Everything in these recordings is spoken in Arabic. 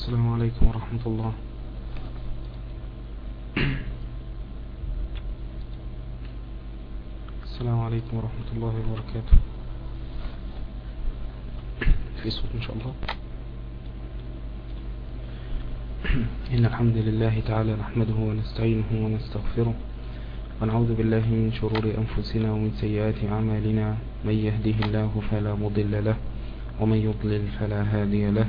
السلام عليكم ورحمة الله. السلام عليكم ورحمة الله وبركاته. في صوت إن شاء الله. إن الحمد لله تعالى نحمده ونستعينه ونستغفره ونعوذ بالله من شرور أنفسنا ومن سيئات أعمالنا. من يهده الله فلا مضل له ومن يضلل فلا هادي له.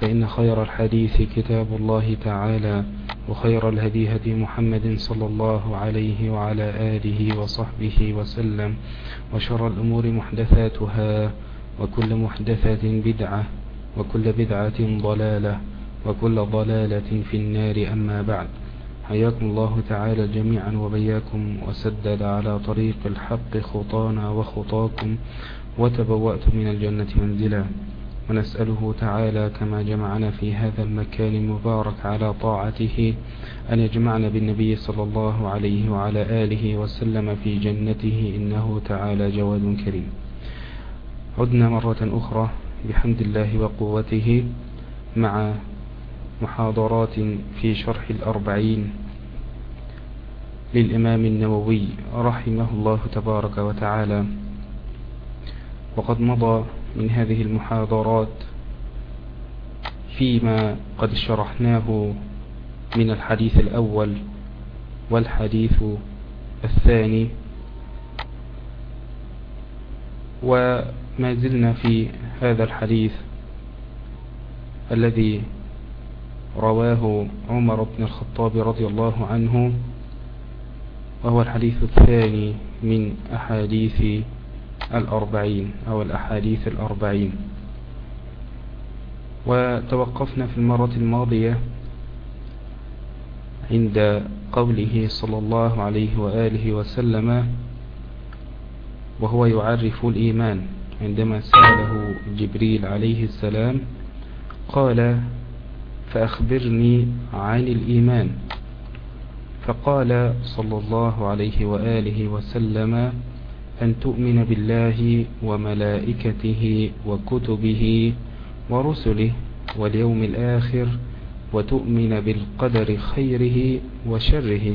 فإن خير الحديث كتاب الله تعالى وخير الهدي هدي محمد صلى الله عليه وعلى آله وصحبه وسلم وشر الأمور محدثاتها وكل محدثة بدعة وكل بدعة ضلالة وكل ضلالة في النار أما بعد. حياكم الله تعالى جميعا وبياكم وسدد على طريق الحق خطانا وخطاكم وتبوأت من الجنة منزلا. ونسأله تعالى كما جمعنا في هذا المكان المبارك على طاعته أن يجمعنا بالنبي صلى الله عليه وعلى آله وسلم في جنته إنه تعالى جواد كريم. عدنا مرة أخرى بحمد الله وقوته مع محاضرات في شرح الأربعين للإمام النووي رحمه الله تبارك وتعالى. وقد مضى من هذه المحاضرات فيما قد شرحناه من الحديث الأول والحديث الثاني. وما زلنا في هذا الحديث الذي رواه عمر بن الخطاب رضي الله عنه وهو الحديث الثاني من أحاديث الأربعين أو الأحاديث الأربعين. وتوقفنا في المرة الماضية عند قوله صلى الله عليه وآله وسلم وهو يعرف الإيمان. عندما سأله جبريل عليه السلام قال فأخبرني عن الإيمان. فقال صلى الله عليه وآله وسلم أن تؤمن بالله وملائكته وكتبه ورسله واليوم الآخر وتؤمن بالقدر خيره وشره.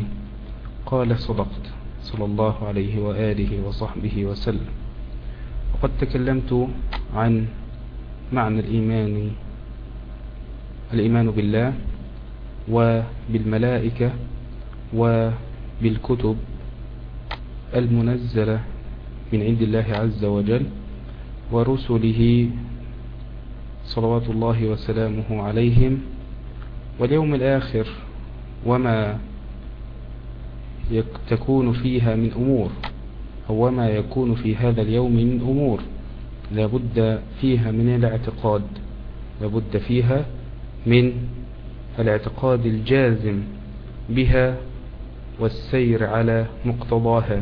قال صدقت صلى الله عليه وآله وصحبه وسلم. وقد تكلمت عن معنى الإيمان الإيمان بالله وبالملائكة وبالكتب المنزلة من عند الله عز وجل ورسله صلوات الله وسلامه عليهم واليوم الآخر وما تكون فيها من أمور أو وما يكون في هذا اليوم من أمور لابد فيها من الاعتقاد لابد فيها من الاعتقاد الجازم بها والسير على مقتضاها.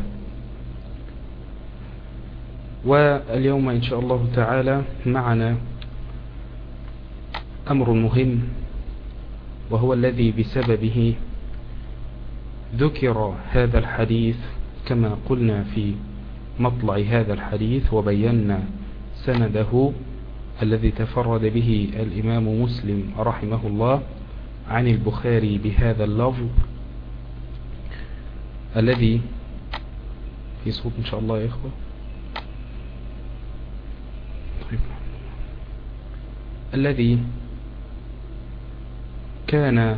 واليوم إن شاء الله تعالى معنا أمر مهم وهو الذي بسببه ذكر هذا الحديث كما قلنا في مطلع هذا الحديث وبينا سنده الذي تفرد به الإمام مسلم رحمه الله عن البخاري بهذا اللفظ الذي في صوت إن شاء الله يا إخوة طيب الذي كان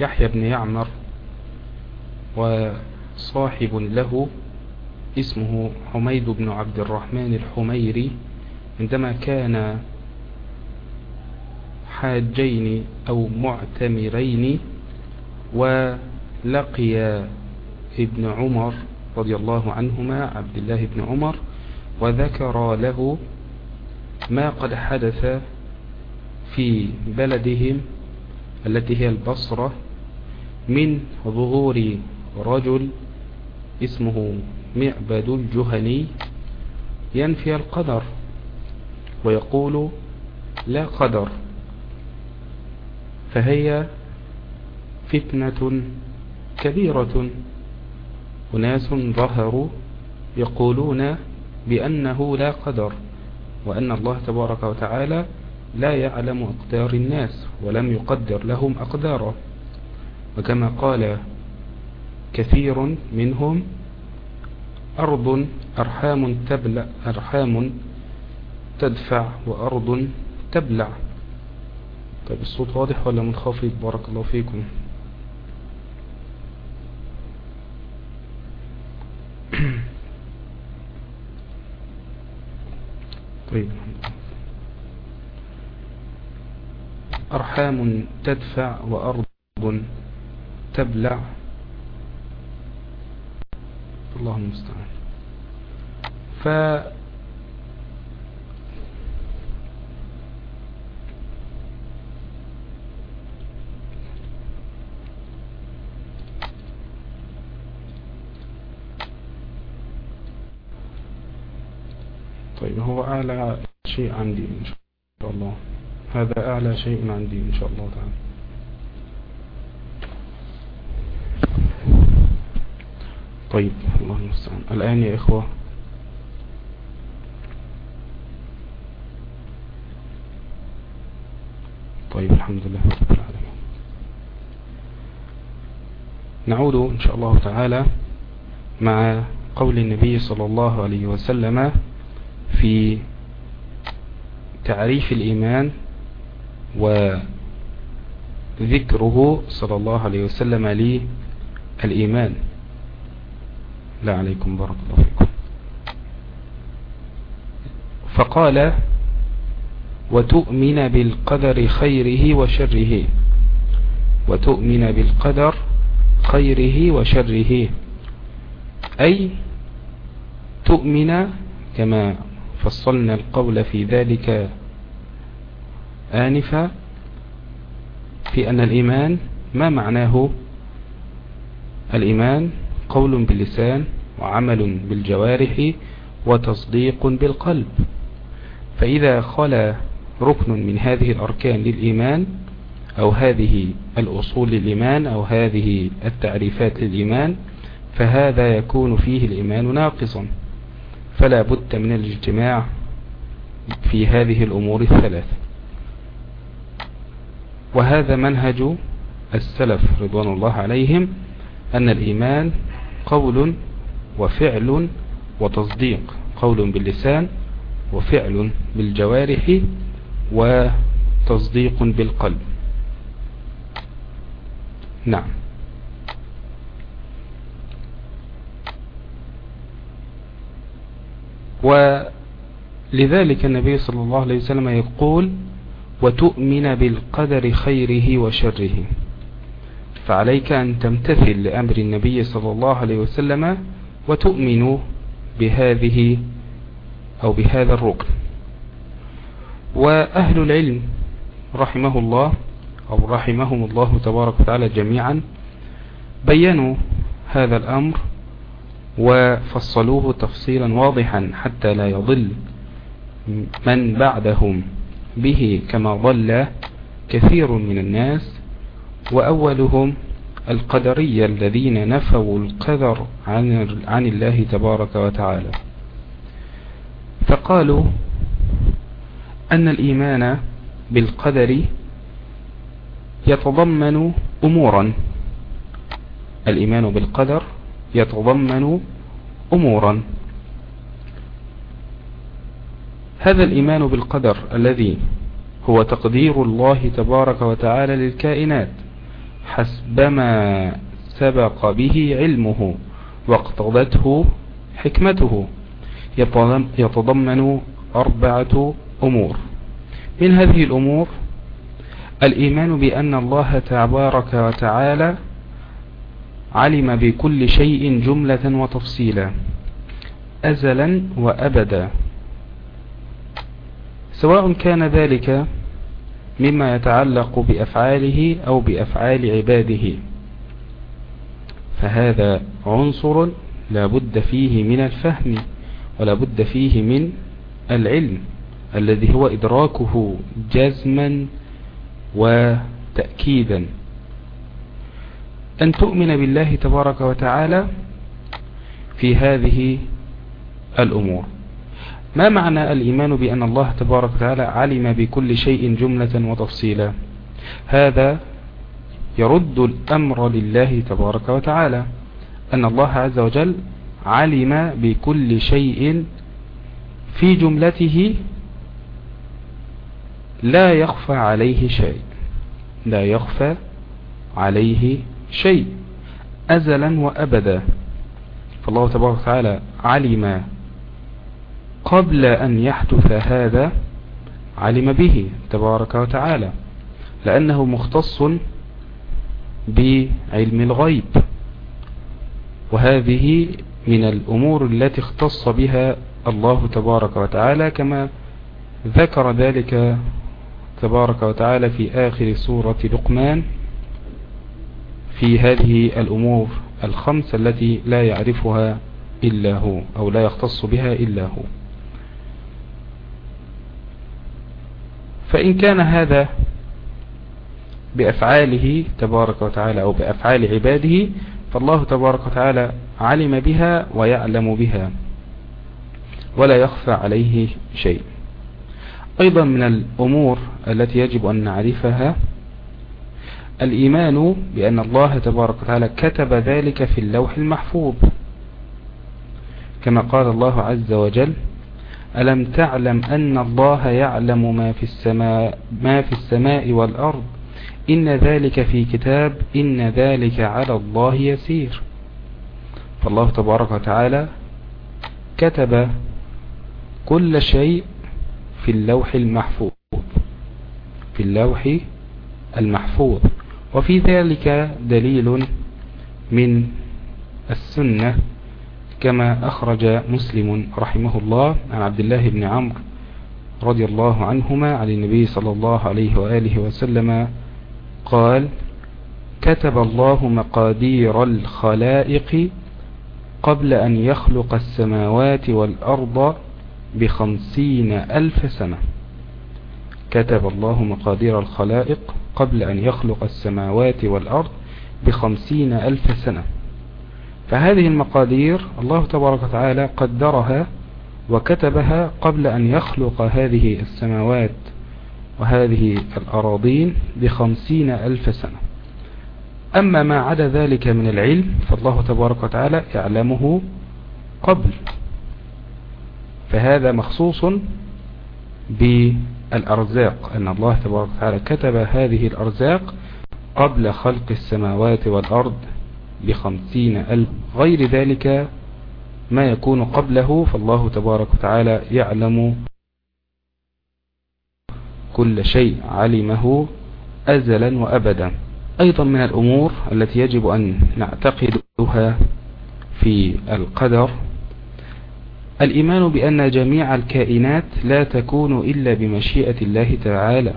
يحيى بن يعمر صاحب له اسمه حميد بن عبد الرحمن الحميري عندما كان حاجين أو معتمرين ولقي ابن عمر رضي الله عنهما عبد الله بن عمر وذكر له ما قد حدث في بلدهم التي هي البصرة من ظهور رجل اسمه معبد الجهني ينفي القدر ويقول لا قدر فهي فتنة كبيرة. أناس ظهروا يقولون بأنه لا قدر. وأن الله تبارك وتعالى لا يعلم أقدار الناس ولم يقدر لهم أقداره وكما قال كثير منهم أرض أرحام تبلع أرحام تدفع وأرض تبلع. طيب الصوت واضح ولا منخفض؟ بارك الله فيكم. طيب أرحام تدفع وأرض تبلع. الله المستعان ف طيب هو أعلى شيء عندي إن شاء الله. هذا أعلى شيء عندي إن شاء الله تعالى. طيب الله المستعان الآن يا إخوة. طيب الحمد لله رب العالمين. نعود إن شاء الله تعالى مع قول النبي صلى الله عليه وسلم في تعريف الإيمان وذكره صلى الله عليه وسلم للإيمان. لا عليكم بارك الله فيكم. فقال وتؤمن بالقدر خيره وشره. وتؤمن بالقدر خيره وشره. أي تؤمن كما فصلنا القول في ذلك آنفا في أن الإيمان ما معناه الإيمان؟ قول باللسان وعمل بالجوارح وتصديق بالقلب. فإذا خلا ركن من هذه الأركان للإيمان أو هذه الأصول للإيمان أو هذه التعريفات للإيمان فهذا يكون فيه الإيمان ناقصا. فلا بد من الاجتماع في هذه الأمور الثلاث. وهذا منهج السلف رضوان الله عليهم أن الإيمان قول وفعل وتصديق قول باللسان وفعل بالجوارح وتصديق بالقلب. نعم. ولذلك النبي صلى الله عليه وسلم يقول وتؤمن بالقدر خيره وشره. فعليك أن تمتثل لأمر النبي صلى الله عليه وسلم وتؤمن بهذه أو بهذا الركن. وأهل العلم رحمه الله أو رحمهم الله تبارك وتعالى جميعا بينوا هذا الأمر وفصلوه تفصيلا واضحا حتى لا يضل من بعدهم به كما ضل كثير من الناس وأولهم القدرية الذين نفوا القدر عن, عن الله تبارك وتعالى. فقالوا أن الإيمان بالقدر يتضمن أمورا. الإيمان بالقدر يتضمن أمورا. هذا الإيمان بالقدر الذي هو تقدير الله تبارك وتعالى للكائنات حسبما سبق به علمه واقتضته حكمته. يتضمن أربعة أمور. من هذه الأمور الإيمان بأن الله تبارك وتعالى علم بكل شيء جملة وتفصيلا. أزلا وأبدا. سواء كان ذلك مما يتعلق بأفعاله أو بأفعال عباده. فهذا عنصر لا بد فيه من الفهم ولا بد فيه من العلم الذي هو إدراكه جزما وتأكيدا. أن تؤمن بالله تبارك وتعالى في هذه الأمور. ما معنى الإيمان بأن الله تبارك وتعالى علم بكل شيء جملة وتفصيلا؟ هذا يرد الأمر لله تبارك وتعالى أن الله عز وجل علم بكل شيء في جملته لا يخفى عليه شيء لا يخفى عليه شيء أزلا وأبدا. فالله تبارك وتعالى علم قبل أن يحدث هذا علم به تبارك وتعالى لأنه مختص بعلم الغيب. وهذه من الأمور التي اختص بها الله تبارك وتعالى كما ذكر ذلك تبارك وتعالى في آخر سورة لقمان. في هذه الأمور الخمس التي لا يعرفها إلا هو أو لا يختص بها إلا هو. فإن كان هذا بأفعاله تبارك وتعالى أو بأفعال عباده فالله تبارك وتعالى علم بها ويعلم بها ولا يخفى عليه شيء. أيضا من الأمور التي يجب أن نعرفها الإيمان بأن الله تبارك وتعالى كتب ذلك في اللوح المحفوظ. كما قال الله عز وجل ألم تعلم أن الله يعلم ما في السماء, ما في السماء والأرض؟ إن ذلك في كتاب إن ذلك على الله يسير. فالله تبارك وتعالى كتب كل شيء في اللوح المحفوظ في اللوح المحفوظ. وفي ذلك دليل من السنة كما أخرج مسلم رحمه الله عن عبد الله بن عمرو رضي الله عنهما عن النبي صلى الله عليه وآله وسلم قال كتب الله مقادير الخلائق قبل أن يخلق السماوات والأرض بخمسين ألف سنة. كتب الله مقادير الخلائق قبل أن يخلق السماوات والأرض بخمسين ألف سنة. فهذه المقادير الله تبارك وتعالى قدرها وكتبها قبل أن يخلق هذه السماوات وهذه الأراضين بخمسين ألف سنة. أما ما عدا ذلك من العلم فالله تبارك وتعالى يعلمه قبل. فهذا مخصوص بالأرزاق أن الله تبارك وتعالى كتب هذه الأرزاق قبل خلق السماوات والأرض بخمسين ألف. غير ذلك ما يكون قبله فالله تبارك وتعالى يعلم كل شيء علمه أزلا وأبدا. أيضا من الأمور التي يجب أن نعتقدها في القدر الإيمان بأن جميع الكائنات لا تكون إلا بمشيئة الله تعالى.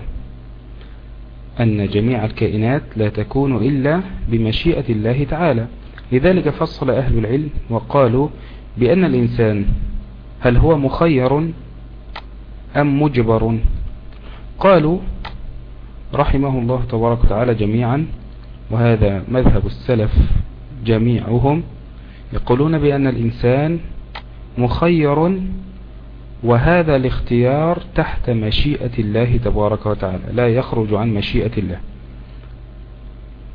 أن جميع الكائنات لا تكون إلا بمشيئة الله تعالى. لذلك فصل أهل العلم وقالوا بأن الإنسان هل هو مخير أم مجبر؟ قالوا رحمه الله تبارك وتعالى جميعا وهذا مذهب السلف جميعهم يقولون بأن الإنسان مخير وهذا الاختيار تحت مشيئة الله تبارك وتعالى لا يخرج عن مشيئة الله.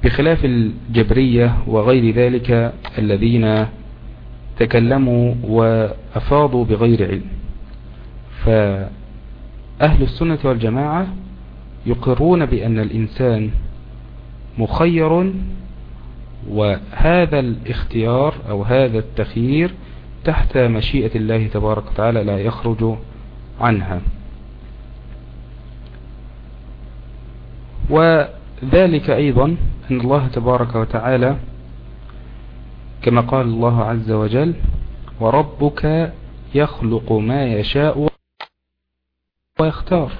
بخلاف الجبرية وغير ذلك الذين تكلموا وأفاضوا بغير علم فأهل السنة والجماعة يقرون بأن الإنسان مخير وهذا الاختيار أو هذا التخيير تحت مشيئة الله تبارك وتعالى لا يخرج عنها. وذلك أيضا أن الله تبارك وتعالى كما قال الله عز وجل وربك يخلق ما يشاء ويختار.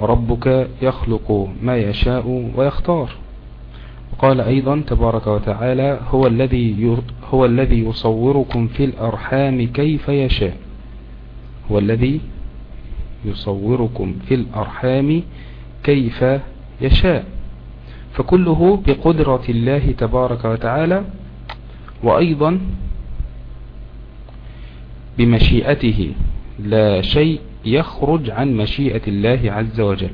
وربك يخلق ما يشاء ويختار. قال أيضا تبارك وتعالى هو الذي هو الذي يصوركم في الأرحام كيف يشاء. هو الذي يصوركم في الأرحام كيف يشاء. فكله بقدرة الله تبارك وتعالى وأيضا بمشيئته. لا شيء يخرج عن مشيئة الله عز وجل.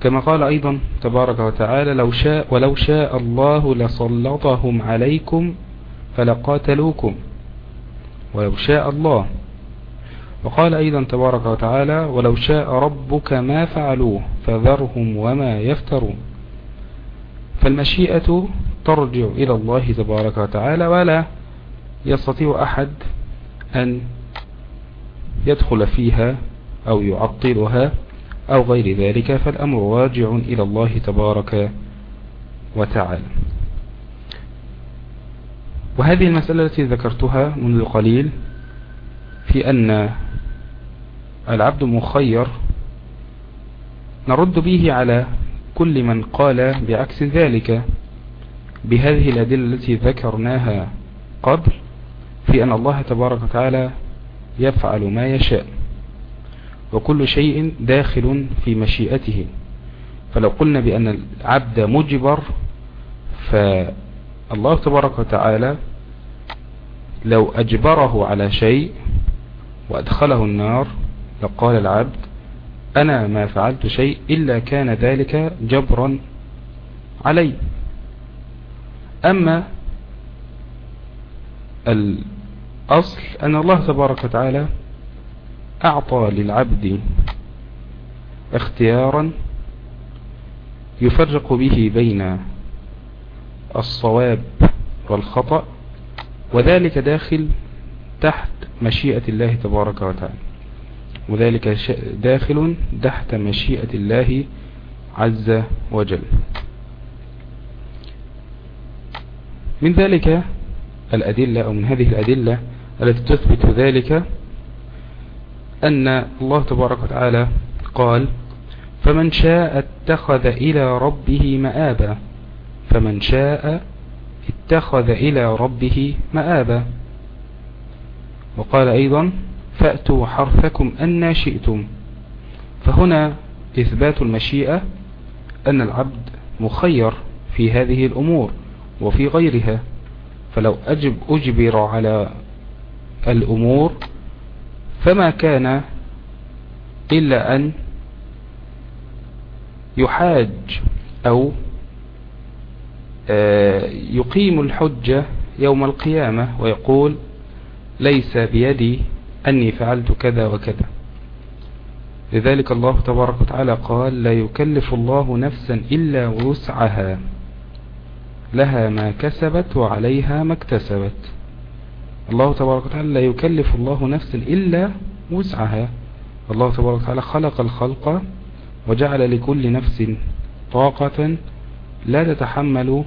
كما قال أيضا تبارك وتعالى لو شاء ولو شاء الله لسلطهم عليكم فلقاتلوكم. ولو شاء الله. وقال أيضا تبارك وتعالى ولو شاء ربك ما فعلوه فذرهم وما يفترون. فالمشيئة ترجع إلى الله تبارك وتعالى ولا يستطيع أحد أن يدخل فيها أو يعطلها أو غير ذلك فالأمر راجع إلى الله تبارك وتعالى. وهذه المسألة التي ذكرتها منذ قليل في أن العبد مخير نرد به على كل من قال بعكس ذلك بهذه الأدلة التي ذكرناها قبل في أن الله تبارك وتعالى يفعل ما يشاء. وكل شيء داخل في مشيئته. فلو قلنا بأن العبد مجبر فالله تبارك وتعالى لو أجبره على شيء وأدخله النار لقال العبد أنا ما فعلت شيء إلا كان ذلك جبرا علي. أما الأصل أن الله تبارك وتعالى أعطى للعبد اختيارا يفرق به بين الصواب والخطأ وذلك داخل تحت مشيئة الله تبارك وتعالى. وذلك داخل تحت مشيئة الله عز وجل. من ذلك الأدلة أو من هذه الأدلة التي تثبت ذلك أن الله تبارك وتعالى قال فمن شاء اتخذ إلى ربه مآبا فمن شاء اتخذ إلى ربه مآبا. وقال أيضا فأتوا حرثكم أن شئتم. فهنا إثبات المشيئة أن العبد مخير في هذه الأمور وفي غيرها فلو أجب أجبر على الأمور فما كان إلا أن يحاج أو آه، يقيم الحجة يوم القيامة ويقول ليس بيدي أني فعلت كذا وكذا. لذلك الله تبارك وتعالى قال لا يكلف الله نفسا إلا وسعها لها ما كسبت وعليها ما اكتسبت. الله تبارك وتعالى لا يكلف الله نفسا إلا وسعها. الله تبارك وتعالى خلق الخلق وجعل لكل نفس طاقة لا تتحمل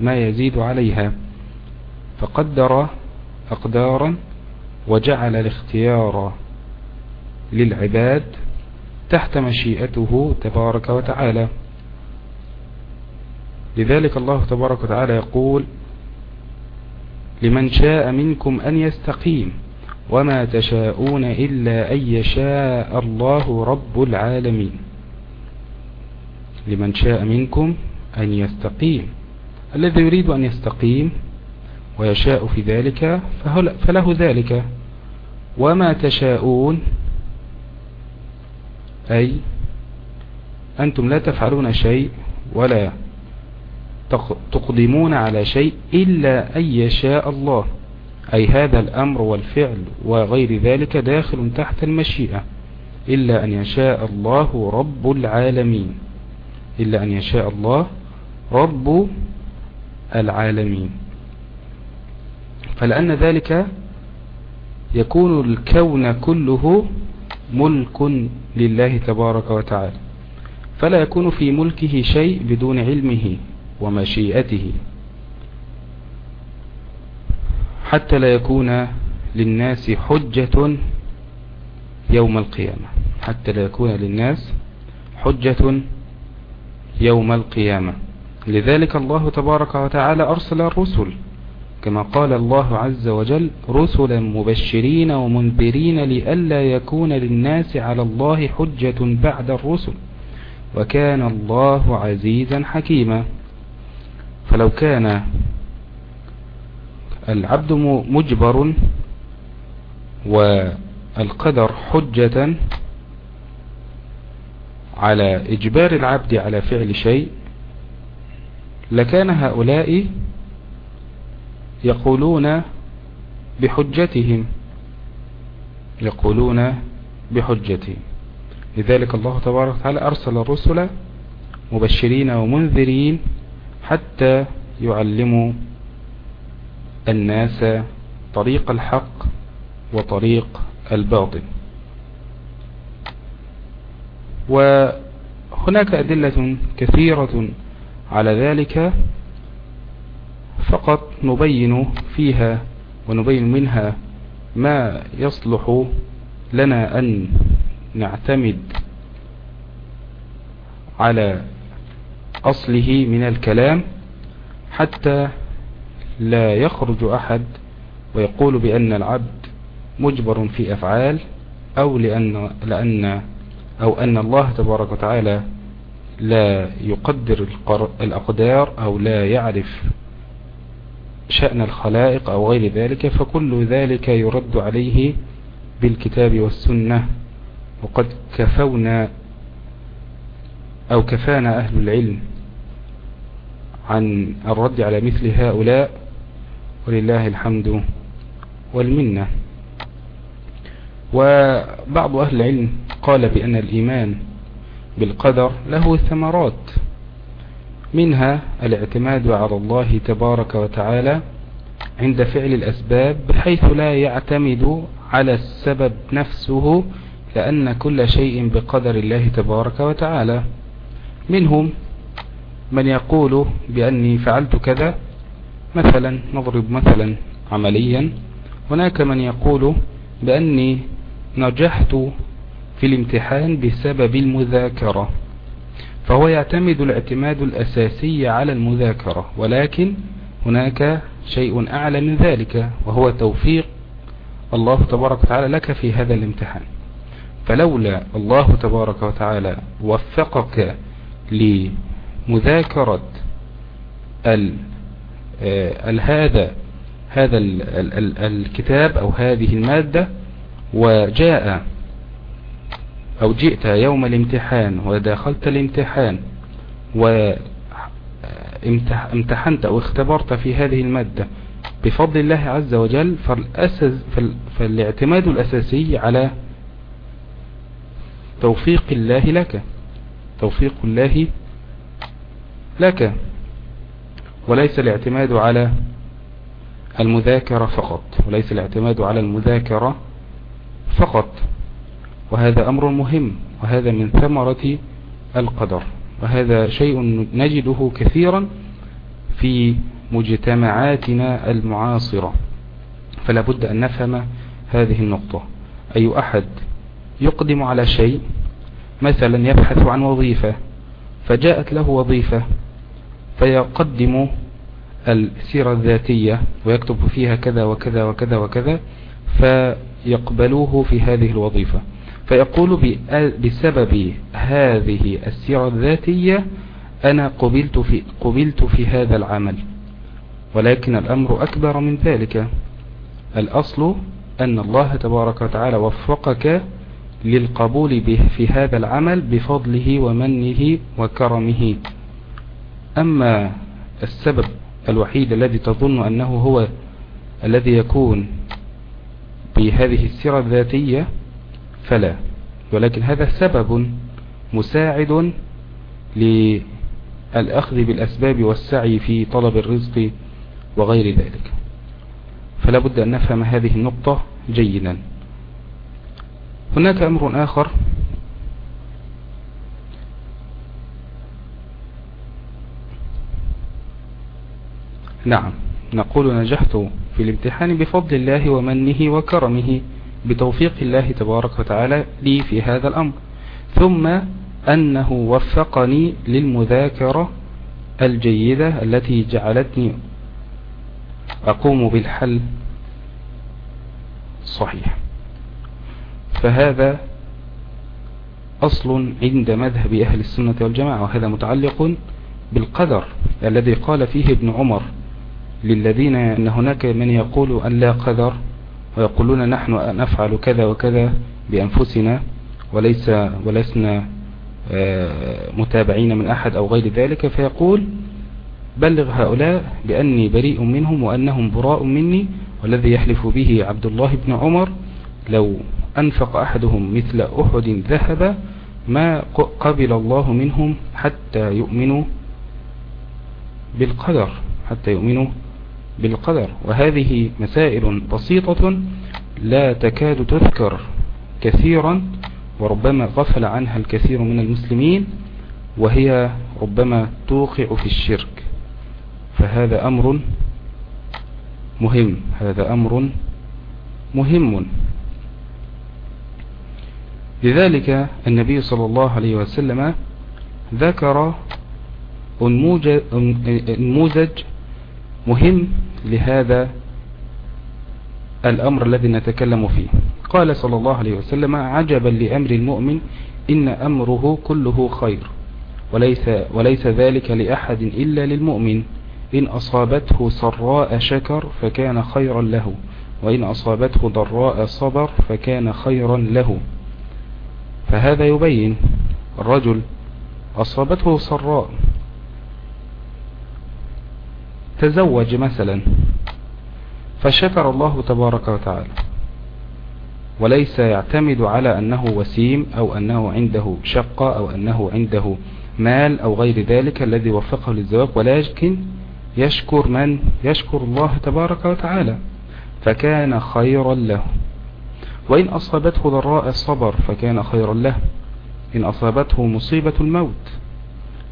ما يزيد عليها. فقدر أقدارا وجعل الاختيار للعباد تحت مشيئته تبارك وتعالى. لذلك الله تبارك وتعالى يقول لمن شاء منكم أن يستقيم وما تشاءون إلا أن يشاء الله رب العالمين. لمن شاء منكم أن يستقيم. الذي يريد أن يستقيم ويشاء في ذلك فله ذلك. وما تشاءون أي أنتم لا تفعلون شيء ولا تقدمون على شيء إلا أن يشاء الله. أي هذا الأمر والفعل وغير ذلك داخل تحت المشيئة. إلا أن يشاء الله رب العالمين. إلا أن يشاء الله رب العالمين. فلأن ذلك يكون الكون كله ملك لله تبارك وتعالى. فلا يكون في ملكه شيء بدون علمه. ومشيئته. حتى لا يكون للناس حجة يوم القيامة. حتى لا يكون للناس حجة يوم القيامة. لذلك الله تبارك وتعالى أرسل الرسل كما قال الله عز وجل رسلا مبشرين ومنذرين لئلا يكون للناس على الله حجة بعد الرسل. وكان الله عزيزا حكيما. فلو كان العبد مجبر والقدر حجة على إجبار العبد على فعل شيء لكان هؤلاء يقولون بحجتهم يقولون بحجتهم. لذلك الله تبارك وتعالى أرسل الرسل مبشرين ومنذرين حتى يعلموا الناس طريق الحق وطريق الباطل. وهناك أدلة كثيرة على ذلك فقط نبين فيها ونبين منها ما يصلح لنا أن نعتمد على أصله من الكلام حتى لا يخرج أحد ويقول بأن العبد مجبر في أفعال أو لأن, لأن أو أن الله تبارك وتعالى لا يقدر الأقدار أو لا يعرف شأن الخلائق أو غير ذلك فكل ذلك يرد عليه بالكتاب والسنة. وقد كفونا أو كفانا أهل العلم عن الرد على مثل هؤلاء ولله الحمد والمنة. وبعض أهل العلم قال بأن الإيمان بالقدر له ثمرات منها الاعتماد على الله تبارك وتعالى عند فعل الأسباب بحيث لا يعتمد على السبب نفسه لأن كل شيء بقدر الله تبارك وتعالى. منهم من يقول بأني فعلت كذا مثلا نضرب مثلا عمليا. هناك من يقول بأني نجحت في الامتحان بسبب المذاكرة فهو يعتمد الاعتماد الأساسي على المذاكرة ولكن هناك شيء أعلى من ذلك وهو توفيق الله تبارك وتعالى لك في هذا الامتحان. فلولا الله تبارك وتعالى وفقك لمذاكرة ال آه، هذا هذا الكتاب أو هذه المادة وجاء أو جئت يوم الامتحان ودخلت الامتحان وامتحنت أو اختبرت في هذه المادة بفضل الله عز وجل فالأساس فالاعتماد الأساسي على توفيق الله لك توفيق الله لك وليس الاعتماد على المذاكرة فقط. وليس الاعتماد على المذاكرة فقط. وهذا أمر مهم. وهذا من ثمرة القدر. وهذا شيء نجده كثيرا في مجتمعاتنا المعاصرة. فلا بد أن نفهم هذه النقطة. أي أحد يقدم على شيء مثلا يبحث عن وظيفة فجاءت له وظيفة فيقدم السيرة الذاتية ويكتب فيها كذا وكذا وكذا وكذا فيقبلوه في هذه الوظيفة. فيقول بسبب هذه السيرة الذاتية أنا قبلت في, قبلت في هذا العمل ولكن الأمر أكبر من ذلك. الأصل أن الله تبارك وتعالى وفقك للقبول به في هذا العمل بفضله ومنه وكرمه. أما السبب الوحيد الذي تظن أنه هو الذي يكون بهذه السيرة الذاتية فلا. ولكن هذا سبب مساعد الأخذ بالأسباب والسعي في طلب الرزق وغير ذلك. فلا بد أن نفهم هذه النقطة جيدا. هناك أمر آخر نعم. نقول نجحت في الامتحان بفضل الله ومنه وكرمه بتوفيق الله تبارك وتعالى لي في هذا الأمر. ثم أنه وفقني للمذاكرة الجيدة التي جعلتني أقوم بالحل صحيح. فهذا أصل عند مذهب أهل السنة والجماعة وهذا متعلق بالقدر الذي قال فيه ابن عمر للذين أن هناك من يقول أن لا قدر ويقولون نحن نفعل كذا وكذا بأنفسنا وليس ولسنا آه، متابعين من أحد أو غير ذلك فيقول بلغ هؤلاء بأني بريء منهم وأنهم براء مني والذي يحلف به عبد الله بن عمر لو أنفق أحدهم مثل أحد ذهب ما قبل الله منهم حتى يؤمنوا بالقدر حتى يؤمنوا بالقدر. وهذه مسائل بسيطة لا تكاد تذكر كثيرا وربما غفل عنها الكثير من المسلمين وهي ربما توقع في الشرك. فهذا أمر مهم هذا أمر مهم. لذلك النبي صلى الله عليه وسلم ذكر نموذج مهم لهذا الأمر الذي نتكلم فيه. قال صلى الله عليه وسلم عجبا لأمر المؤمن إن أمره كله خير وليس, وليس ذلك لأحد إلا للمؤمن. إن أصابته سراء شكر فكان خيرا له وإن أصابته ضراء صبر فكان خيرا له. فهذا يبين الرجل أصابته سراء تزوج مثلا فشكر الله تبارك وتعالى. وليس يعتمد على أنه وسيم أو أنه عنده شقة أو أنه عنده مال أو غير ذلك الذي وفقه للزواج ولكن يشكر من؟ يشكر الله تبارك وتعالى. فكان خيرا له. وإن أصابته ضراء الصبر فكان خيرا له. إن أصابته مصيبة الموت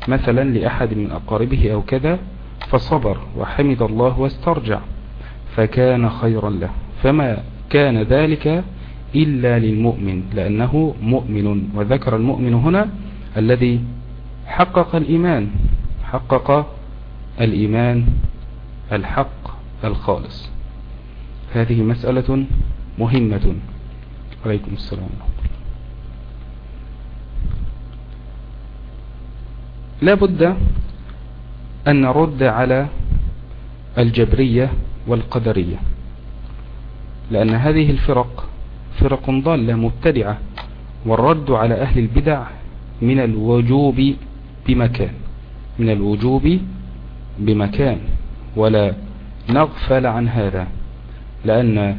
مثلا لأحد من أقاربه أو كذا فصبر وحمد الله واسترجع فكان خيرا له. فما كان ذلك إلا للمؤمن لأنه مؤمن. وذكر المؤمن هنا الذي حقق الإيمان حقق الإيمان الحق الخالص. هذه مسألة مهمة. عليكم السلام. لا بد أن نرد على الجبرية والقدرية لأن هذه الفرق فرق ضالة مبتدعة والرد على أهل البدع من الوجوب بمكان من الوجوب بمكان ولا نغفل عن هذا لأن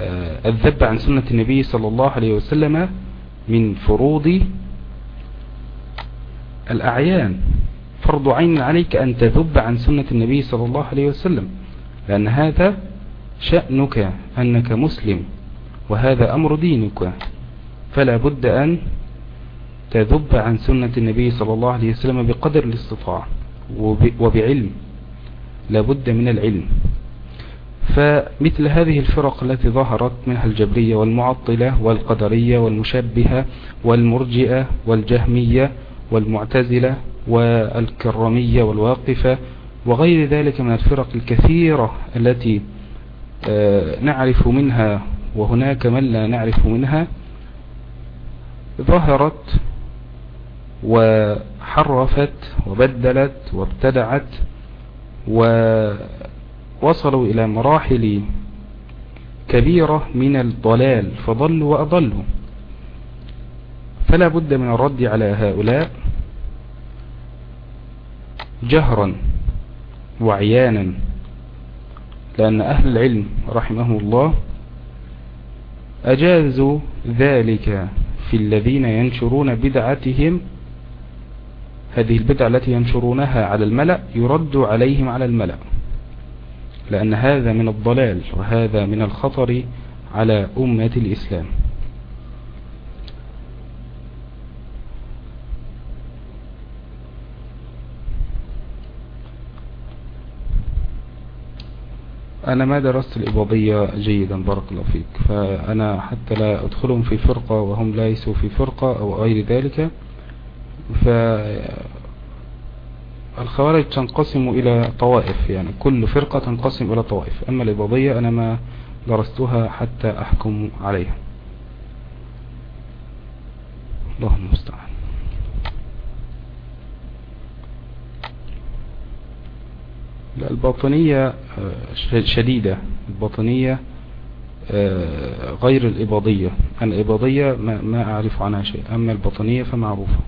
آه، الذب عن سنة النبي صلى الله عليه وسلم من فروض الأعيان. فرض عين عليك أن تذب عن سنة النبي صلى الله عليه وسلم لأن هذا شأنك أنك مسلم وهذا أمر دينك. فلا بد أن تذب عن سنة النبي صلى الله عليه وسلم بقدر الاستطاعة وبعلم. لا بد من العلم. فمثل هذه الفرق التي ظهرت منها الجبرية والمعطلة والقدرية والمشبهة والمرجئة والجهمية والمعتزلة والكرمية والواقفة وغير ذلك من الفرق الكثيرة التي آه، نعرف منها وهناك من لا نعرف منها ظهرت وحرفت وبدلت وابتدعت ووصلوا إلى مراحل كبيرة من الضلال فضلوا وأضلوا. فلا بد من الرد على هؤلاء. جهرا وعيانا لأن أهل العلم رحمه الله أجازوا ذلك في الذين ينشرون بدعتهم هذه البدع التي ينشرونها على الملأ يرد عليهم على الملأ لأن هذا من الضلال وهذا من الخطر على أمة الإسلام. أنا ما درست الإباضية جيدا بارك الله فيك. فأنا حتى لا أدخلهم في فرقة وهم ليسوا في فرقة أو غير ذلك. فالخوارج تنقسم إلى طوائف يعني كل فرقة تنقسم إلى طوائف. أما الإباضية أنا ما درستها حتى أحكم عليها. الله المستعان. الباطنية آه، شديدة. الباطنية آه، غير الإباضية. الإباضية ما أعرف عنها شيء. أما الباطنية فمعروفة.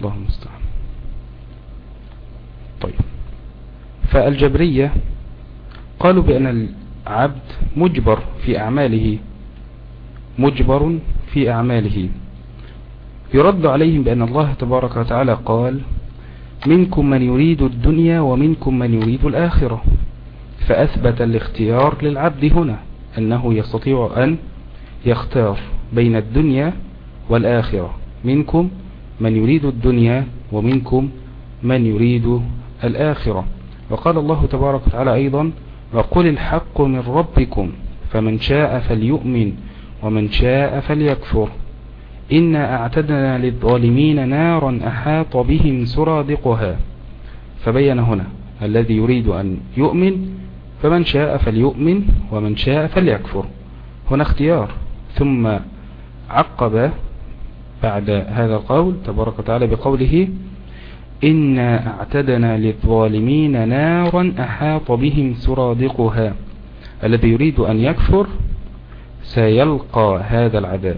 الله المستعان طيب. فالجبرية قالوا بأن العبد مجبر في أعماله. مجبر في أعماله. يرد عليهم بأن الله تبارك وتعالى قال منكم من يريد الدنيا ومنكم من يريد الآخرة. فأثبت الاختيار للعبد هنا أنه يستطيع أن يختار بين الدنيا والآخرة. منكم من يريد الدنيا ومنكم من يريد الآخرة. وقال الله تبارك وتعالى أيضا وقل الحق من ربكم فمن شاء فليؤمن ومن شاء فليكفر. إنا أعتدنا للظالمين نارا أحاط بهم سرادقها فبين هنا الذي يريد أن يؤمن فمن شاء فليؤمن ومن شاء فليكفر هنا اختيار ثم عقب بعد هذا القول تبارك وتعالى بقوله إنا أعتدنا للظالمين نارا أحاط بهم سرادقها الذي يريد أن يكفر سيلقى هذا العذاب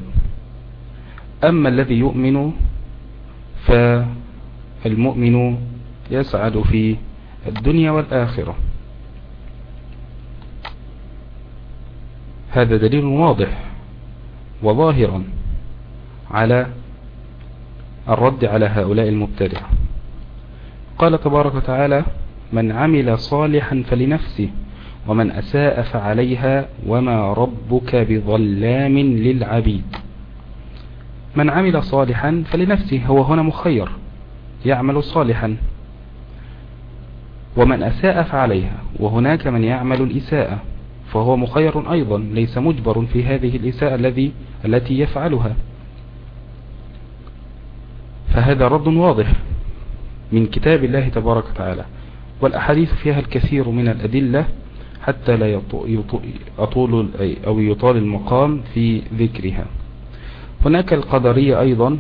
أما الذي يؤمن فالمؤمن يسعد في الدنيا والآخرة. هذا دليل واضح وظاهرا على الرد على هؤلاء المبتدعة قال تبارك وتعالى من عمل صالحا فلنفسه ومن أساء فعليها وما ربك بظلام للعبيد. من عمل صالحا فلنفسه هو هنا مخير يعمل صالحا. ومن أساء فعليها وهناك من يعمل الإساءة فهو مخير أيضا ليس مجبر في هذه الإساءة الذي التي يفعلها. فهذا رد واضح من كتاب الله تبارك وتعالى. والأحاديث فيها الكثير من الأدلة حتى لا يطول أو يطال المقام في ذكرها. هناك القدرية أيضا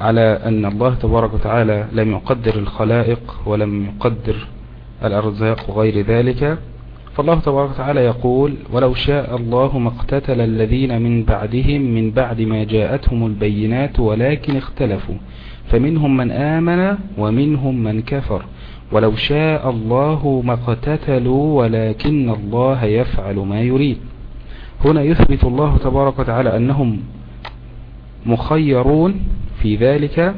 على أن الله تبارك وتعالى لم يقدر الخلائق ولم يقدر الأرزاق وغير ذلك فالله تبارك وتعالى يقول ولو شاء الله ما اقتتل الذين من بعدهم من بعد ما جاءتهم البينات ولكن اختلفوا فمنهم من آمن ومنهم من كفر. ولو شاء الله ما اقتتلوا ولكن الله يفعل ما يريد. هنا يثبت الله تبارك وتعالى أنهم مخيرون في ذلك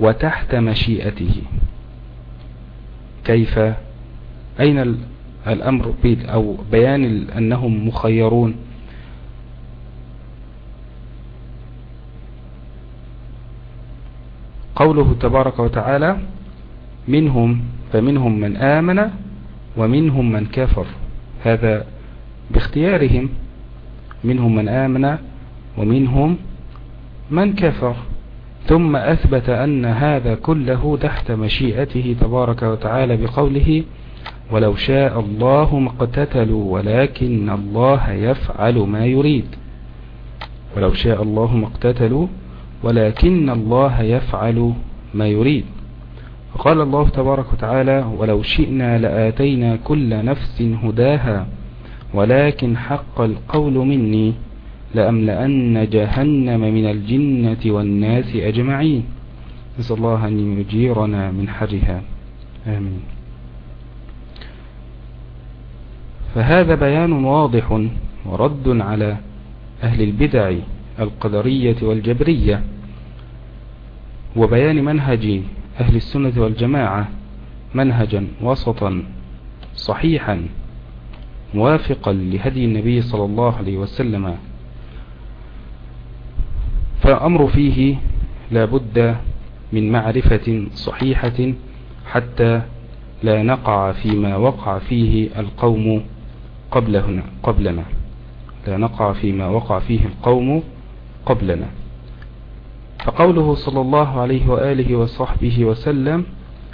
وتحت مشيئته. كيف؟ أين الأمر أو بيان أنهم مخيرون؟ قوله تبارك وتعالى منهم فمنهم من آمن ومنهم من كفر. هذا باختيارهم. منهم من آمن ومنهم من كفر. ثم أثبت أن هذا كله تحت مشيئته تبارك وتعالى بقوله ولو شاء الله ما اقتتلوا ولكن الله يفعل ما يريد. ولو شاء الله ما اقتتلوا ولكن الله يفعل ما يريد. وقال الله تبارك وتعالى ولو شئنا لآتينا كل نفس هداها ولكن حق القول مني لأملأن جهنم من الجنة والناس أجمعين. نسأل الله أن يجيرنا من حرها. آمين. فهذا بيان واضح ورد على أهل البدع القدرية والجبرية وبيان منهج أهل السنة والجماعة منهجا وسطا صحيحا. موافقا لهدي النبي صلى الله عليه وسلم. فأمر فيه لا بد من معرفة صحيحة حتى لا نقع فيما وقع فيه القوم قبلنا, قبلنا. لا نقع فيما وقع فيه القوم قبلنا. فقوله صلى الله عليه وآله وصحبه وسلم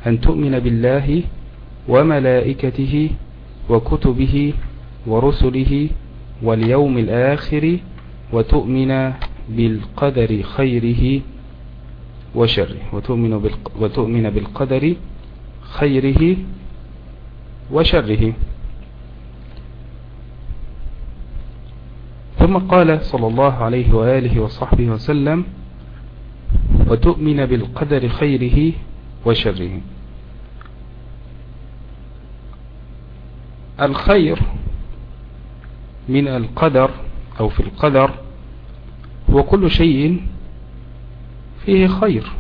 أن تؤمن بالله وملائكته وكتبه ورسله واليوم الآخر وتؤمن بالقدر خيره وشره. وتؤمن, وتؤمن بالقدر خيره وشره. ثم قال صلى الله عليه وآله وصحبه وسلم وتؤمن بالقدر خيره وشره. الخير من القدر أو في القدر هو كل شيء فيه خير.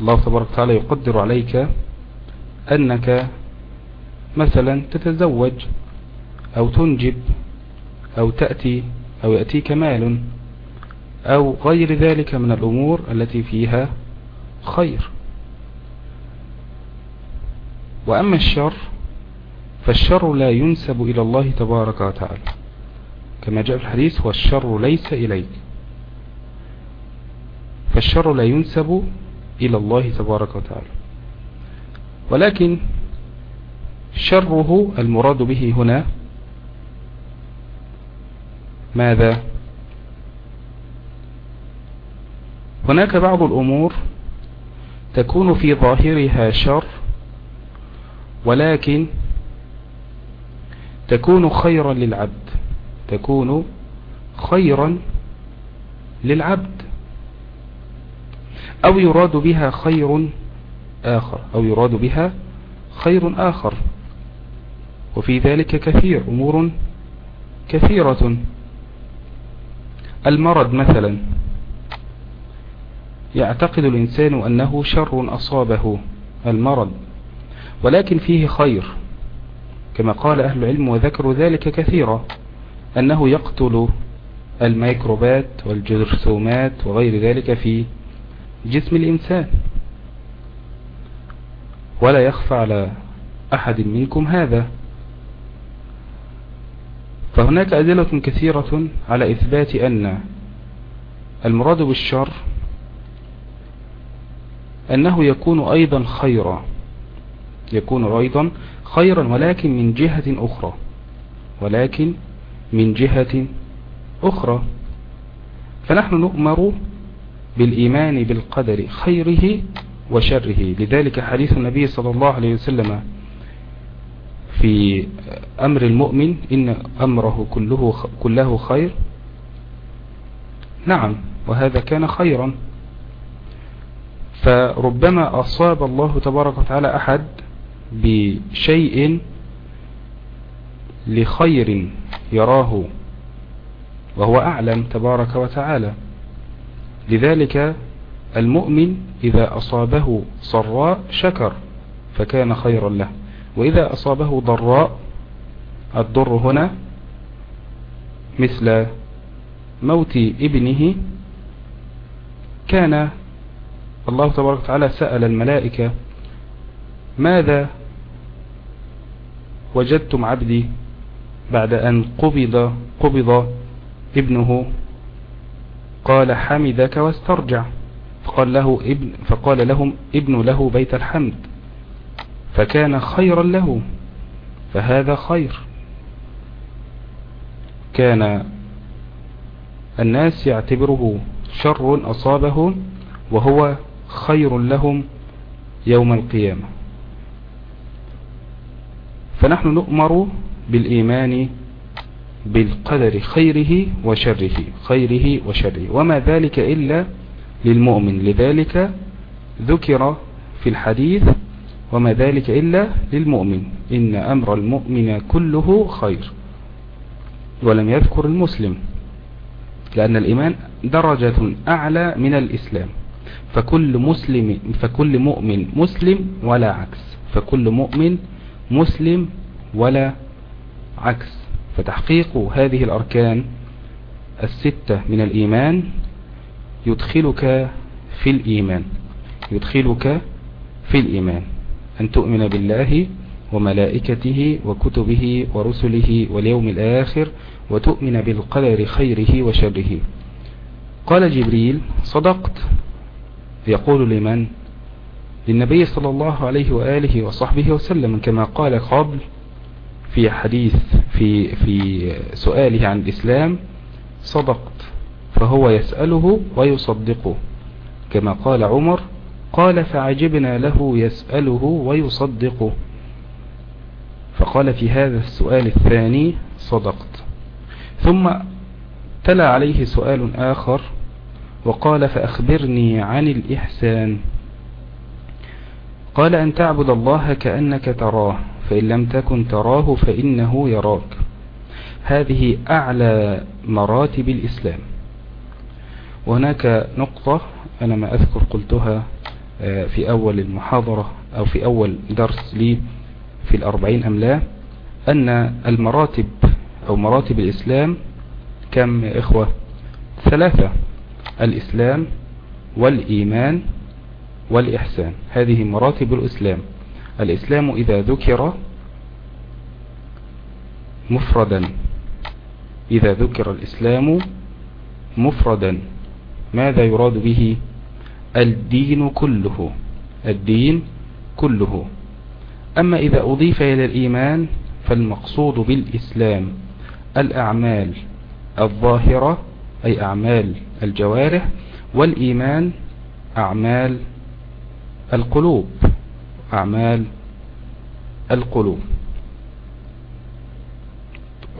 الله تبارك وتعالى يقدر عليك أنك مثلا تتزوج أو تنجب أو تأتي أو يأتيك مال أو غير ذلك من الأمور التي فيها خير. وأما الشر فالشر لا ينسب إلى الله تبارك وتعالى. كما جاء في الحديث والشر ليس إليك. فالشر لا ينسب إلى الله تبارك وتعالى. ولكن شره المراد به هنا ماذا؟ هناك بعض الأمور تكون في ظاهرها شر ولكن تكون خيرا للعبد. تكون خيرا للعبد. أو يراد بها خير آخر. أو يراد بها خير آخر. وفي ذلك كثير. أمور كثيرة. المرض مثلا. يعتقد الإنسان أنه شر أصابه. المرض. ولكن فيه خير. كما قال أهل العلم وذكروا ذلك كثيرا أنه يقتل الميكروبات والجرثومات وغير ذلك في جسم الإنسان. ولا يخفى على أحد منكم هذا. فهناك أدلة كثيرة على إثبات أن المراد بالشر أنه يكون أيضا خيرا يكون أيضا خيرا ولكن من جهة أخرى. ولكن من جهة أخرى. فنحن نؤمر بالإيمان بالقدر خيره وشره. لذلك حديث النبي صلى الله عليه وسلم في أمر المؤمن إن أمره كله, كله خير. نعم وهذا كان خيرا. فربما أصاب الله تبارك وتعالى أحد بشيء لخير يراه وهو أعلم تبارك وتعالى. لذلك المؤمن إذا أصابه صراء شكر فكان خيرا له. وإذا أصابه ضراء الضر هنا مثل موت ابنه كان الله تبارك وتعالى سأل الملائكة ماذا وجدتم عبدي بعد أن قبض قبض ابنه؟ قال حمدك واسترجع. فقال له ابن فقال لهم ابن له بيت الحمد. فكان خيرا له. فهذا خير. كان الناس يعتبره شر أصابه وهو خير لهم يوم القيامة. فنحن نؤمر بالإيمان بالقدر خيره وشره خيره وشره. وما ذلك إلا للمؤمن. لذلك ذكر في الحديث وما ذلك إلا للمؤمن. إن أمر المؤمن كله خير. ولم يذكر المسلم لأن الإيمان درجة أعلى من الإسلام. فكل مسلم فكل مؤمن مسلم ولا عكس. فكل مؤمن مسلم ولا عكس. فتحقيق هذه الأركان الستة من الإيمان يدخلك في الإيمان. يدخلك في الإيمان. أن تؤمن بالله وملائكته وكتبه ورسله واليوم الآخر وتؤمن بالقدر خيره وشره. قال جبريل صدقت. يقول لمن؟ للنبي صلى الله عليه وآله وصحبه وسلم كما قال قبل في حديث في, في سؤاله عن الإسلام صدقت فهو يسأله ويصدقه. كما قال عمر قال فعجبنا له يسأله ويصدقه. فقال في هذا السؤال الثاني صدقت. ثم تلا عليه سؤال آخر وقال فأخبرني عن الإحسان. قال أن تعبد الله كأنك تراه فإن لم تكن تراه فإنه يراك. هذه أعلى مراتب الإسلام. وهناك نقطة أنا ما أذكر قلتها آه، في أول المحاضرة أو في أول درس لي في الأربعين أم لا أن المراتب أو مراتب الإسلام كم يا إخوة؟ ثلاثة الإسلام والإيمان والإحسان. هذه مراتب الإسلام. الإسلام إذا ذكر مفردا. إذا ذكر الإسلام مفردا. ماذا يراد به؟ الدين كله. الدين كله. أما إذا أضيف إلى الإيمان فالمقصود بالإسلام الأعمال الظاهرة أي أعمال الجوارح والإيمان أعمال القلوب أعمال القلوب.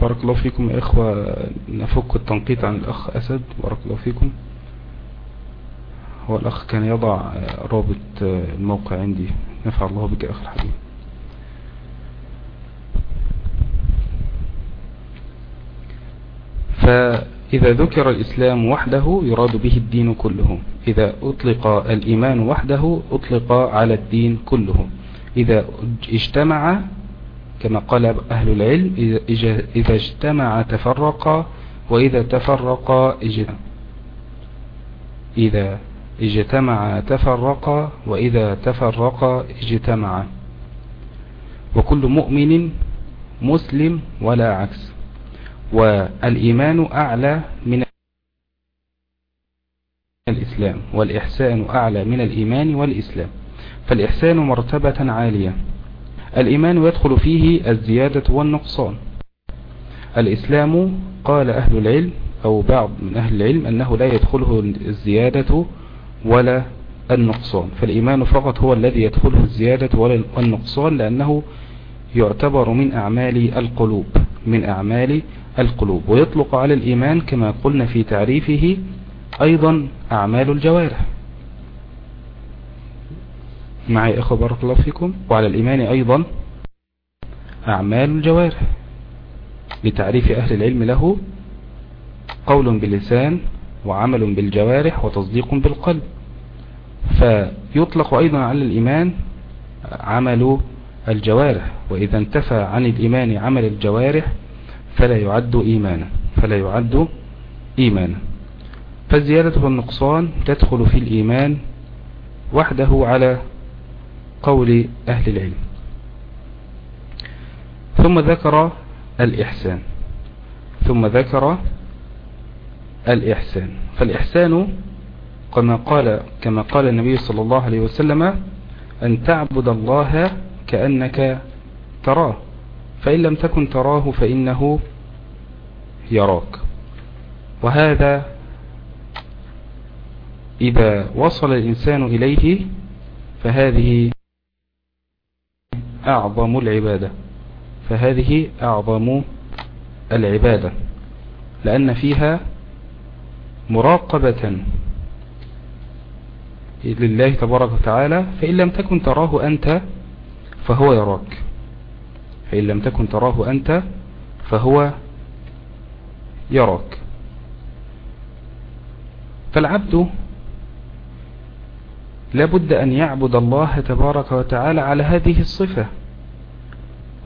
بارك الله فيكم يا إخوة. نفك التنقيط عن الأخ أسد. بارك الله فيكم. هو الأخ كان يضع رابط الموقع عندي. نفع الله بك أخي الحبيب. فإذا ذكر الإسلام وحده يراد به الدين كله. إذا أطلق الإيمان وحده أطلق على الدين كله. إذا اجتمع كما قال أهل العلم إذا اجتمع تفرق وإذا تفرق اجتمع. إذا اجتمع تفرق وإذا تفرق اجتمع. وكل مؤمن مسلم ولا عكس. والإيمان أعلى من الإسلام والإحسان أعلى من الإيمان والإسلام. فالإحسان مرتبة عالية. الإيمان يدخل فيه الزيادة والنقصان. الإسلام قال أهل العلم أو بعض من أهل العلم أنه لا يدخله الزيادة ولا النقصان. فالإيمان فقط هو الذي يدخله الزيادة والنقصان لأنه يعتبر من أعمال القلوب من أعمال القلوب ويطلق على الإيمان كما قلنا في تعريفه أيضا أعمال الجوارح. معي أخو بارك الله فيكم وعلى الإيمان أيضا أعمال الجوارح. لتعريف أهل العلم له قول باللسان وعمل بالجوارح وتصديق بالقلب. فيطلق أيضا على الإيمان عمل الجوارح وإذا انتفى عن الإيمان عمل الجوارح فلا يعد إيمانا فلا يعد إيمانا. فالزيادة والنقصان تدخل في الإيمان وحده على قول أهل العلم. ثم ذكر الإحسان ثم ذكر الإحسان. فالإحسان كما قال كما قال النبي صلى الله عليه وسلم أن تعبد الله كأنك تراه. فإن لم تكن تراه فإنه يراك. وهذا إذا وصل الإنسان إليه فهذه أعظم العبادة. فهذه أعظم العبادة. لأن فيها مراقبة لله تبارك وتعالى. فإن لم تكن تراه أنت فهو يراك. فإن لم تكن تراه أنت فهو يراك. فالعبد لابد أن يعبد الله تبارك وتعالى على هذه الصفة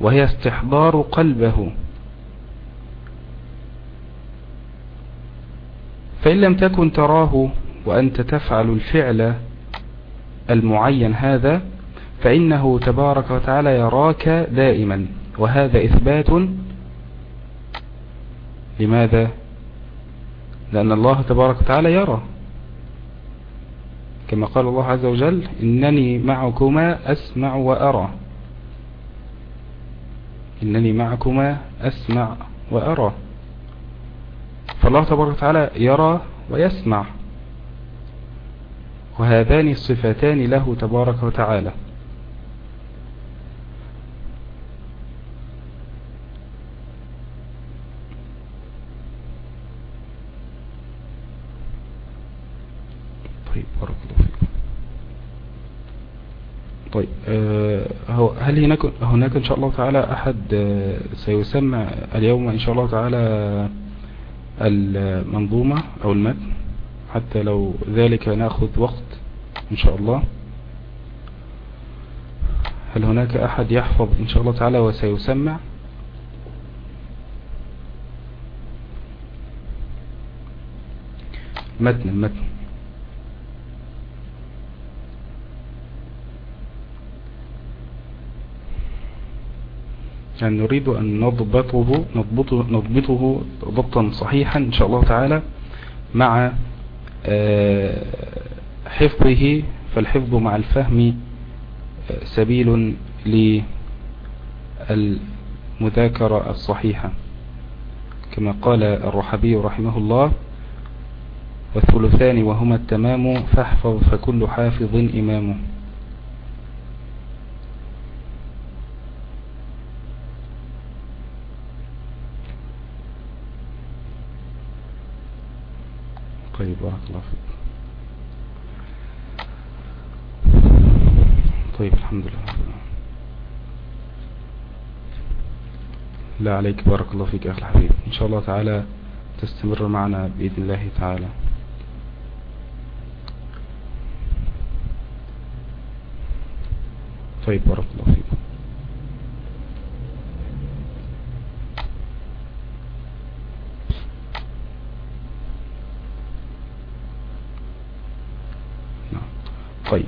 وهي استحضار قلبه. فإن لم تكن تراه وأنت تفعل الفعل المعين هذا فإنه تبارك وتعالى يراك دائما. وهذا إثبات لماذا؟ لأن الله تبارك وتعالى يرى. كما قال الله عز وجل إنني معكما أسمع وأرى. إنني معكما أسمع وأرى. فالله تبارك وتعالى يرى ويسمع. وهذان الصفتان له تبارك وتعالى طيب بارك الله فيكم طيب آه هل هناك هناك إن شاء الله تعالى أحد آه سيسمع اليوم إن شاء الله تعالى المنظومة أو المتن؟ حتى لو ذلك نأخذ وقت إن شاء الله. هل هناك أحد يحفظ إن شاء الله تعالى وسيسمع؟ متن المتن يعني نريد أن نضبطه, نضبطه, نضبطه ضبطا صحيحا إن شاء الله تعالى مع آه، حفظه فالحفظ مع الفهم آه، سبيل للمذاكرة الصحيحة. كما قال الرحبي رحمه الله والثلثان وهما التمام فاحفظ فكل حافظ إمامه. طيب بارك الله فيك. طيب الحمد لله. لا عليك بارك الله فيك أخي الحبيب. إن شاء الله تعالى تستمر معنا بإذن الله تعالى. طيب بارك الله فيكم طيب.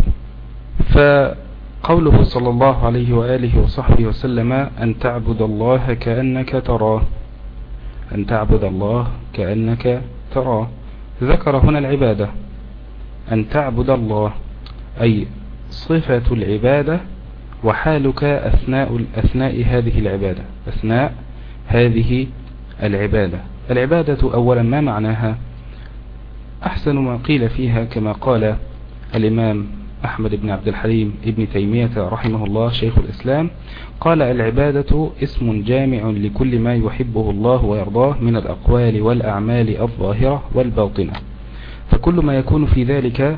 فقوله صلى الله عليه وآله وصحبه وسلم أن تعبد الله كأنك تراه. أن تعبد الله كأنك تراه. ذكر هنا العبادة. أن تعبد الله أي صفة العبادة وحالك أثناء, أثناء هذه العبادة. أثناء هذه العبادة. العبادة أولا ما معناها؟ أحسن ما قيل فيها كما قال الإمام أحمد بن عبد الحليم ابن تيمية رحمه الله شيخ الإسلام قال العبادة اسم جامع لكل ما يحبه الله ويرضاه من الأقوال والأعمال الظاهرة والباطنة. فكل ما يكون في ذلك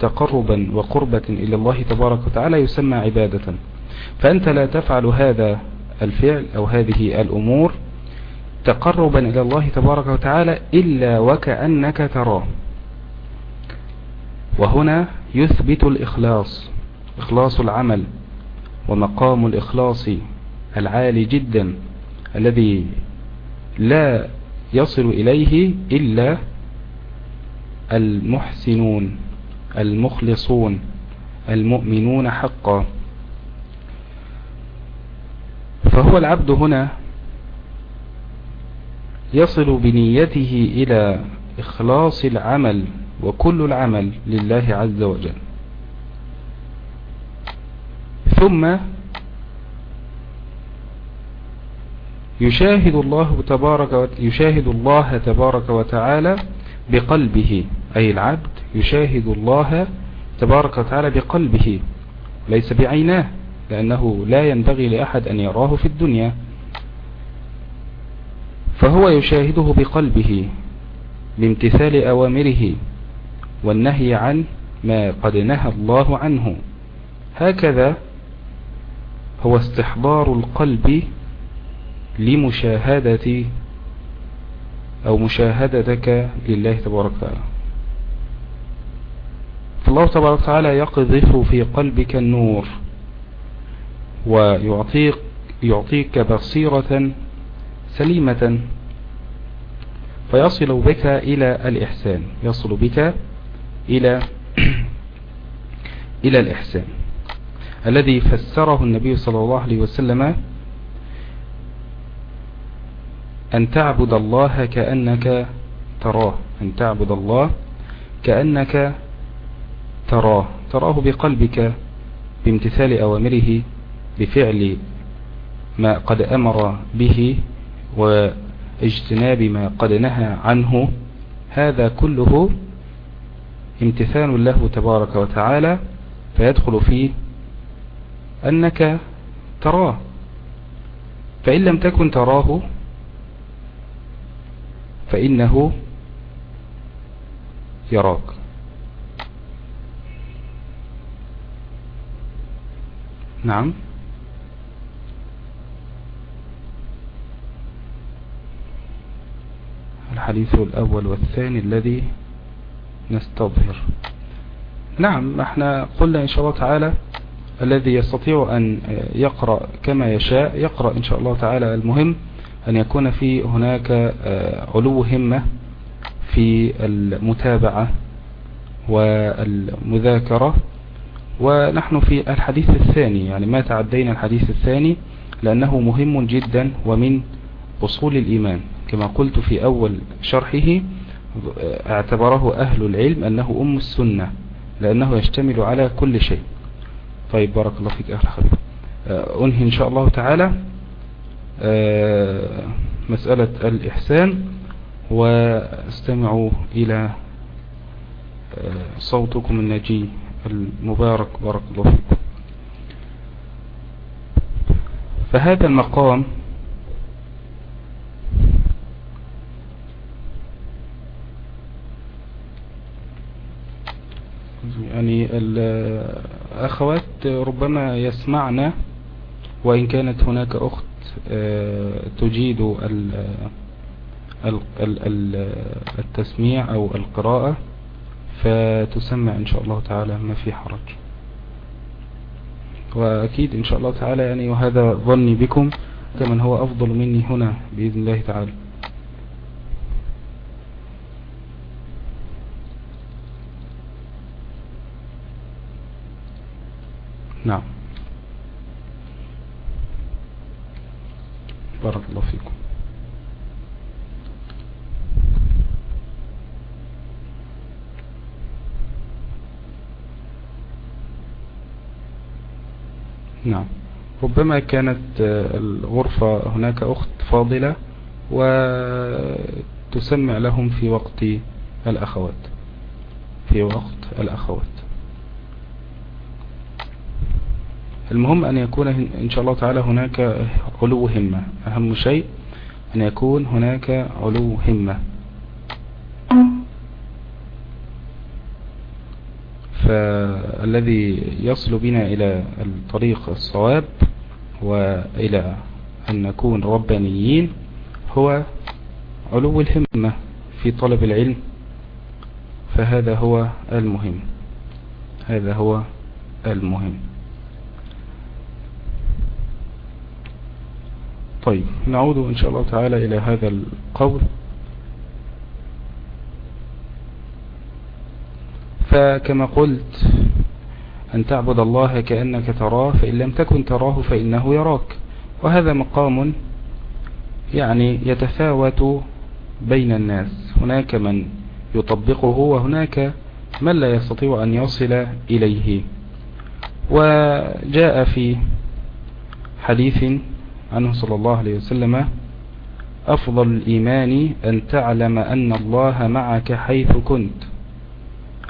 تقربا وقربة إلى الله تبارك وتعالى يسمى عبادة. فأنت لا تفعل هذا الفعل أو هذه الأمور تقربا إلى الله تبارك وتعالى إلا وكأنك تراه. وهنا يثبت الإخلاص إخلاص العمل ومقام الإخلاص العالي جدا الذي لا يصل إليه إلا المحسنون المخلصون المؤمنون حقا. فهو العبد هنا يصل بنيته إلى إخلاص العمل وكل العمل لله عز وجل. ثم يشاهد الله تبارك يشاهد الله تبارك وتعالى بقلبه أي العبد يشاهد الله تبارك وتعالى بقلبه ليس بعيناه لأنه لا ينبغي لأحد أن يراه في الدنيا. فهو يشاهده بقلبه بامتثال أوامره. والنهي عن ما قد نهى الله عنه. هكذا هو استحضار القلب لمشاهدة أو مشاهدتك لله تبارك وتعالى. فالله تبارك وتعالى يقذف في قلبك النور ويعطيك يعطيك بصيرة سليمة فيصل بك إلى الإحسان. يصل بك إلى إلى الإحسان. الذي فسره النبي صلى الله عليه وسلم أن تعبد الله كأنك تراه. أن تعبد الله كأنك تراه. تراه بقلبك بامتثال أوامره بفعل ما قد أمر به واجتناب ما قد نهى عنه. هذا كله امتثال له تبارك وتعالى فيدخل فيه أنك تراه. فإن لم تكن تراه فإنه يراك. نعم. الحديث الأول والثاني الذي نستظهر نعم إحنا قلنا إن شاء الله تعالى الذي يستطيع أن يقرأ كما يشاء يقرأ إن شاء الله تعالى المهم أن يكون في هناك آه، علو همة في المتابعة والمذاكرة. ونحن في الحديث الثاني يعني ما تعدينا الحديث الثاني لأنه مهم جدا ومن أصول الإيمان. كما قلت في أول شرحه اعتبره أهل العلم أنه أم السنة لأنه يشتمل على كل شيء. طيب بارك الله فيك أهل خبير. آه، أنهي إن شاء الله تعالى آه، مسألة الإحسان. واستمعوا إلى آه، صوتكم النجي المبارك. بارك الله فيكم. فهذا المقام يعني الأخوات ربما يسمعنا وإن كانت هناك أخت آه، تجيد التسميع أو القراءة فتسمع إن شاء الله تعالى ما في حرج. وأكيد إن شاء الله تعالى يعني وهذا ظني بكم كمن هو أفضل مني هنا بإذن الله تعالى. نعم. بارك الله فيكم. نعم. ربما كانت الغرفة هناك أخت فاضلة وتسمع لهم في وقت الأخوات. في وقت الأخوات. المهم أن يكون إن شاء الله تعالى هناك علو همة. أهم شيء أن يكون هناك علو همة. فالذي يصل بنا إلى الطريق الصواب وإلى أن نكون ربانيين هو علو الهمة في طلب العلم. فهذا هو المهم. هذا هو المهم. طيب نعود إن شاء الله تعالى إلى هذا القول. فكما قلت أن تعبد الله كأنك تراه فإن لم تكن تراه فإنه يراك. وهذا مقام يعني يتفاوت بين الناس. هناك من يطبقه وهناك من لا يستطيع أن يصل إليه. وجاء في حديث عنه صلى الله عليه وسلم أفضل الإيمان أن تعلم أن الله معك حيث كنت.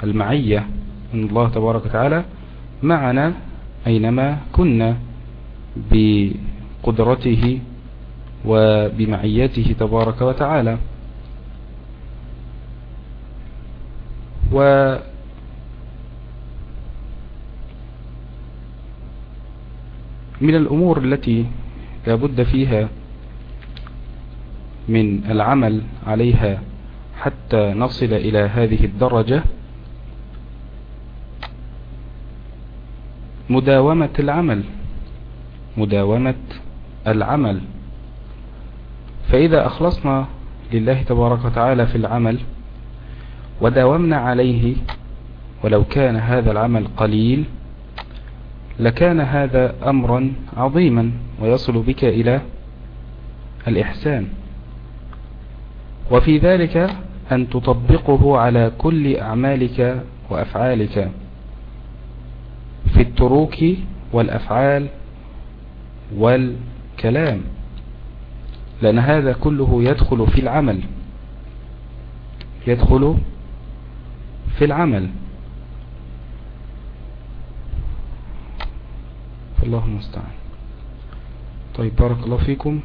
المعية أن الله تبارك وتعالى معنا أينما كنا بقدرته وبمعيته تبارك وتعالى. و من الأمور التي لابد فيها من العمل عليها حتى نصل إلى هذه الدرجة. مداومة العمل مداومة العمل. فإذا أخلصنا لله تبارك وتعالى في العمل وداومنا عليه ولو كان هذا العمل قليل لكان هذا أمرا عظيما ويصل بك إلى الإحسان. وفي ذلك أن تطبقه على كل أعمالك وأفعالك في التروك والأفعال والكلام لأن هذا كله يدخل في العمل يدخل في العمل. الله المستعان. طيب بارك الله فيكم.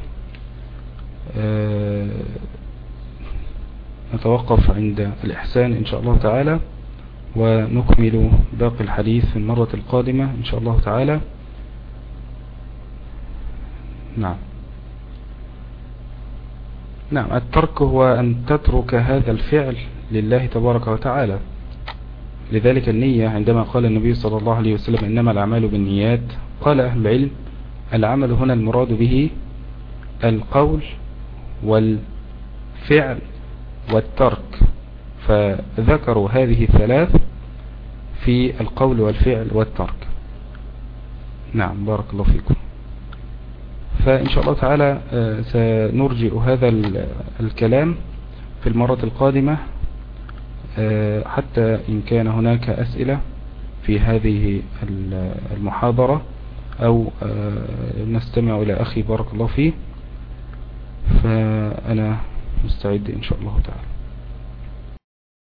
آه نتوقف عند الإحسان إن شاء الله تعالى ونكمل باقي الحديث في المرة القادمة إن شاء الله تعالى. نعم. نعم الترك هو أن تترك هذا الفعل لله تبارك وتعالى. لذلك النية عندما قال النبي صلى الله عليه وسلم إنما الأعمال بالنيات قال أهل العلم العمل هنا المراد به القول والفعل والترك. فذكروا هذه الثلاث في القول والفعل والترك. نعم بارك الله فيكم. فإن شاء الله تعالى آه، سنرجئ هذا الكلام في المرة القادمة. حتى إن كان هناك أسئلة في هذه المحاضرة أو آه، نستمع إلى أخي بارك الله فيه فأنا مستعد إن شاء الله تعالى.